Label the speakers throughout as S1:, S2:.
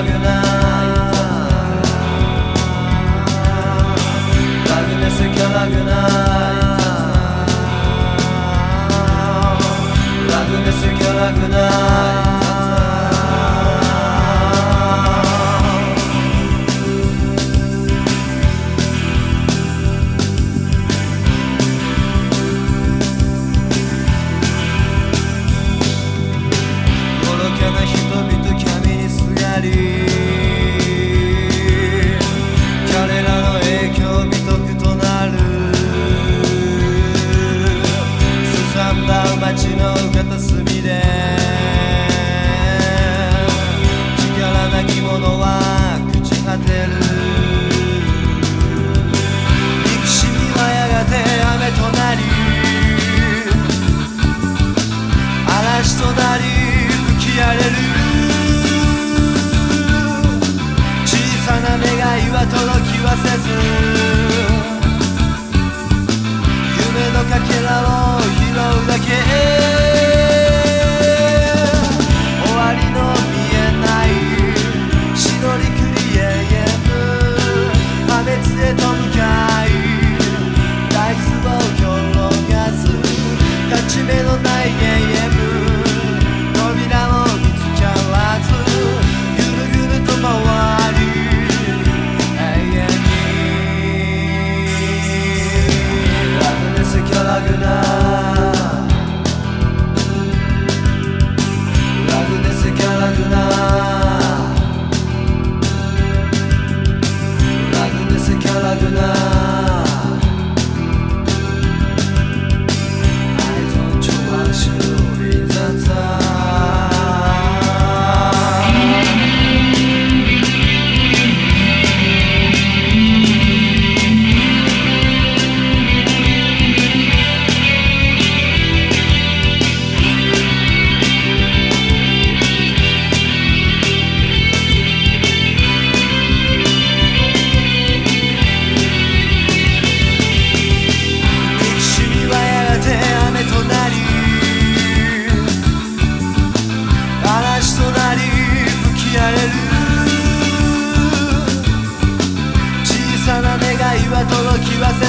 S1: Sagrada. に吹き荒れる小さな願いは届きはせず夢のかけらを拾うだけ終わりの見えないしのりくりへ言破滅へと向かい大粒を転がす勝ち目のない永遠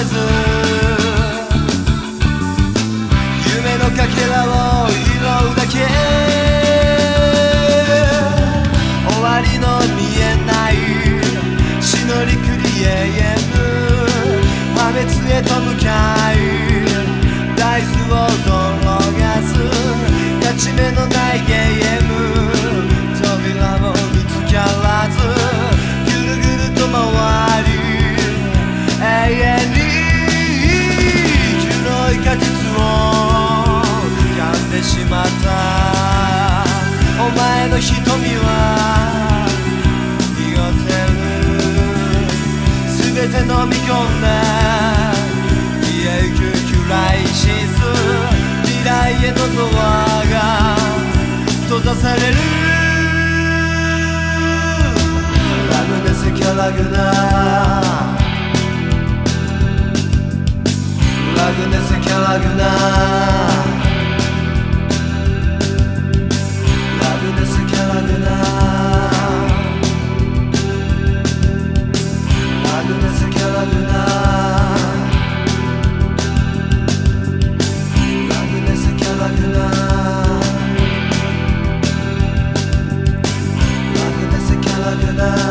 S1: ず。夢のかけらを拾うだけ。終わりの見えない。死のりくり永遠。破滅へと向かう。でしまった。お前の瞳は濁ってる。全て飲み込んだ消えゆく暗い真数未来へのドアが閉ざされる。ラムネスキャラグナラグネスキャラグナー。love.